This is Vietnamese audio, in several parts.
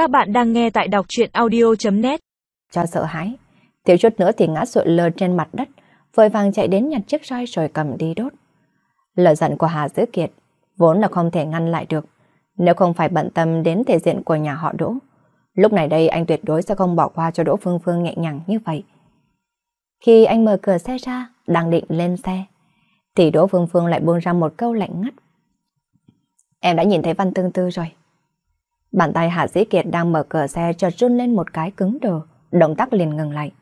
Các bạn đang nghe tại đọc chuyện audio.net Cho sợ hãi, thiếu chút nữa thì ngã sụi lơ trên mặt đất, vội vàng chạy đến nhặt chiếc roi rồi cầm đi đốt. Lời giận của Hà Dữ Kiệt vốn là không thể ngăn lại được, nếu không phải bận tâm đến thể diện của nhà họ Đỗ. Lúc này đây anh tuyệt đối sẽ không bỏ qua cho Đỗ Phương Phương nhẹ nhàng như vậy. Khi anh mở cửa xe ra, đang định lên xe, thì Đỗ Phương Phương lại buông ra một câu lạnh ngắt. Em đã nhìn thấy Văn Tương Tư rồi. Bàn tay Hạ Dĩ Kiệt đang mở cửa xe chợt run lên một cái cứng đờ, động tác liền ngừng lại.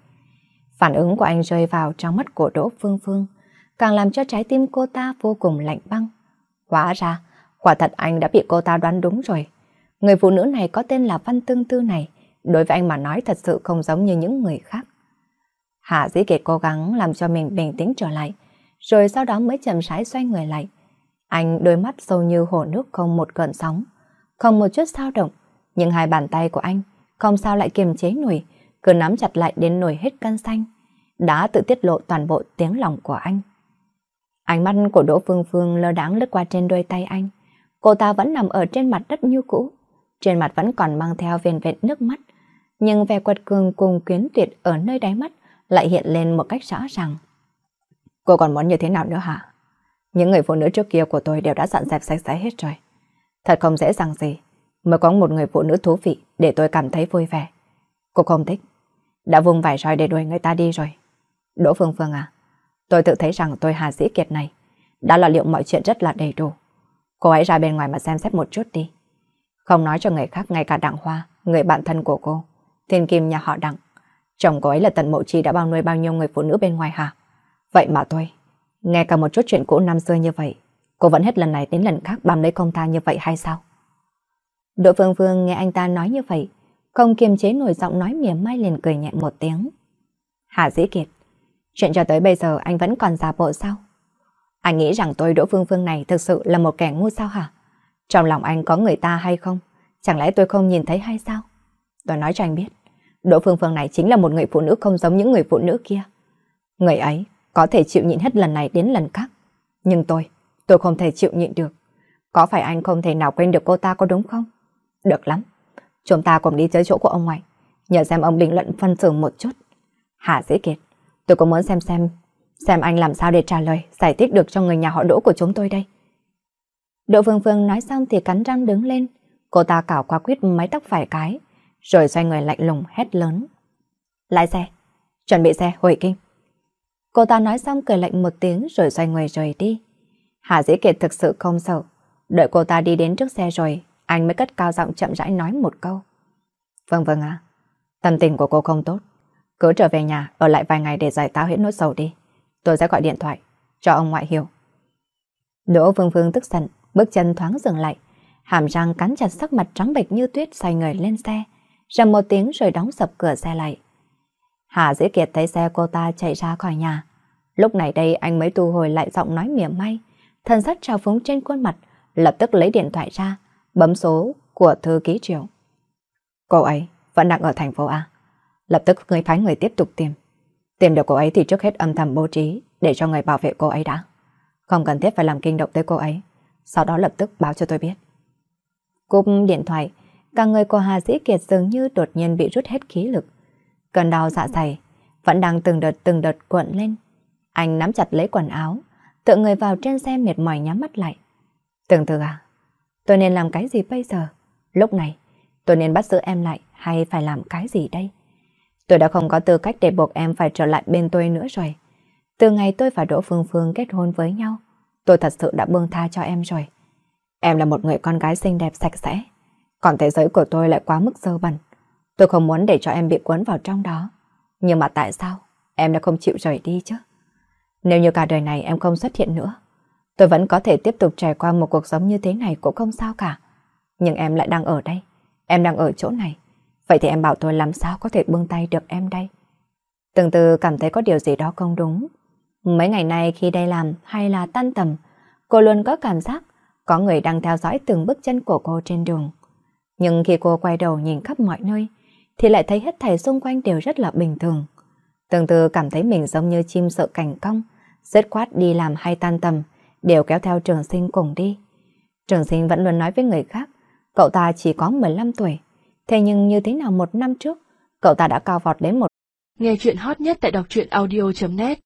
Phản ứng của anh rơi vào trong mắt của Đỗ Phương Phương, càng làm cho trái tim cô ta vô cùng lạnh băng. Hóa ra, quả thật anh đã bị cô ta đoán đúng rồi. Người phụ nữ này có tên là Văn Tương Tư này, đối với anh mà nói thật sự không giống như những người khác. Hạ Dĩ Kiệt cố gắng làm cho mình bình tĩnh trở lại, rồi sau đó mới chậm rãi xoay người lại. Anh đôi mắt sâu như hồ nước không một cơn sóng, không một chút sao động, nhưng hai bàn tay của anh không sao lại kiềm chế nổi, cứ nắm chặt lại đến nổi hết cân xanh, đã tự tiết lộ toàn bộ tiếng lòng của anh. Ánh mắt của Đỗ Phương Phương lơ đáng lướt qua trên đôi tay anh. Cô ta vẫn nằm ở trên mặt đất như cũ, trên mặt vẫn còn mang theo viền vệt nước mắt, nhưng vẻ quật cường cùng quyến tuyệt ở nơi đáy mắt lại hiện lên một cách rõ ràng. Cô còn muốn như thế nào nữa hả? Những người phụ nữ trước kia của tôi đều đã dọn dẹp sạch sẽ hết rồi. Thật không dễ dàng gì mới có một người phụ nữ thú vị để tôi cảm thấy vui vẻ. Cô không thích. Đã vùng vải roi để đuổi người ta đi rồi. Đỗ Phương Phương à, tôi tự thấy rằng tôi Hà Dĩ Kiệt này đã lo liệu mọi chuyện rất là đầy đủ. Cô hãy ra bên ngoài mà xem xét một chút đi. Không nói cho người khác ngay cả Đặng Hoa, người bạn thân của cô, thiên kim nhà họ Đặng. Chồng cô ấy là tận mộ chi đã bao nuôi bao nhiêu người phụ nữ bên ngoài hả? Vậy mà tôi, nghe cả một chút chuyện cũ năm xưa như vậy, cô vẫn hết lần này đến lần khác bám lấy công ta như vậy hay sao? Đỗ Phương Phương nghe anh ta nói như vậy, không kiềm chế nổi giọng nói mỉa mai liền cười nhẹ một tiếng. Hà Dĩ Kiệt, chuyện cho tới bây giờ anh vẫn còn giả bộ sao? Anh nghĩ rằng tôi Đỗ Phương Phương này thực sự là một kẻ ngu sao hả? Trong lòng anh có người ta hay không? Chẳng lẽ tôi không nhìn thấy hay sao? Tôi nói cho anh biết, Đỗ Phương Phương này chính là một người phụ nữ không giống những người phụ nữ kia. Người ấy có thể chịu nhịn hết lần này đến lần khác. Nhưng tôi, tôi không thể chịu nhịn được. Có phải anh không thể nào quên được cô ta có đúng không? Được lắm. Chúng ta cùng đi tới chỗ của ông ngoại. Nhờ xem ông bình luận phân xử một chút. hạ Dĩ Kiệt, tôi cũng muốn xem xem xem anh làm sao để trả lời, giải thích được cho người nhà họ đỗ của chúng tôi đây. Đỗ Phương Phương nói xong thì cắn răng đứng lên. Cô ta cào qua quyết mái tóc phải cái, rồi xoay người lạnh lùng hét lớn. Lái xe, chuẩn bị xe, hồi kinh. Cô ta nói xong cười lạnh một tiếng rồi xoay người rời đi. Hà Dĩ Kiệt thực sự không sợ. Đợi cô ta đi đến trước xe rồi, anh mới cất cao giọng chậm rãi nói một câu. Vâng vâng ạ. Tâm tình của cô không tốt. Cứ trở về nhà, ở lại vài ngày để giải táo hết nỗi sầu đi. Tôi sẽ gọi điện thoại, cho ông ngoại hiểu. Đỗ Phương Phương tức giận, bước chân thoáng dừng lại. Hàm răng cắn chặt sắc mặt trắng bệch như tuyết xoay người lên xe. Rầm một tiếng rồi đóng sập cửa xe lại. Hà Dĩ Kiệt thấy xe cô ta chạy ra khỏi nhà. Lúc này đây anh mới tu hồi lại giọng nói mỉa mai. Thần sắc trào phúng trên khuôn mặt, lập tức lấy điện thoại ra, bấm số của thư ký triệu. Cô ấy vẫn đang ở thành phố A. Lập tức người phái người tiếp tục tìm. Tìm được cô ấy thì trước hết âm thầm bố trí để cho người bảo vệ cô ấy đã. Không cần thiết phải làm kinh động tới cô ấy. Sau đó lập tức báo cho tôi biết. Cúp điện thoại, cả người của Hà Dĩ Kiệt dường như đột nhiên bị rút hết khí lực. Cơn đau dạ dày vẫn đang từng đợt từng đợt cuộn lên. Anh nắm chặt lấy quần áo, tự người vào trên xe mệt mỏi nhắm mắt lại. tưởng từ à, tôi nên làm cái gì bây giờ? Lúc này, tôi nên bắt giữ em lại hay phải làm cái gì đây? Tôi đã không có tư cách để buộc em phải trở lại bên tôi nữa rồi. Từ ngày tôi và Đỗ Phương Phương kết hôn với nhau, tôi thật sự đã buông tha cho em rồi. Em là một người con gái xinh đẹp sạch sẽ, còn thế giới của tôi lại quá mức dơ bẩn. Tôi không muốn để cho em bị cuốn vào trong đó. Nhưng mà tại sao em đã không chịu rời đi chứ? Nếu như cả đời này em không xuất hiện nữa, tôi vẫn có thể tiếp tục trải qua một cuộc sống như thế này cũng không sao cả. Nhưng em lại đang ở đây, em đang ở chỗ này. Vậy thì em bảo tôi làm sao có thể buông tay được em đây? Từng từ cảm thấy có điều gì đó không đúng. Mấy ngày nay khi đây làm hay là tan tầm, cô luôn có cảm giác có người đang theo dõi từng bước chân của cô trên đường. Nhưng khi cô quay đầu nhìn khắp mọi nơi, thì lại thấy hết thảy xung quanh đều rất là bình thường. Từng từ cảm thấy mình giống như chim sợ cảnh cong, dứt khoát đi làm hay tan tầm, đều kéo theo trường sinh cùng đi. Trường sinh vẫn luôn nói với người khác, cậu ta chỉ có 15 tuổi, Thế nhưng như thế nào một năm trước, cậu ta đã cao vọt đến một. Nghe chuyện hot nhất tại đọc truyện audio.net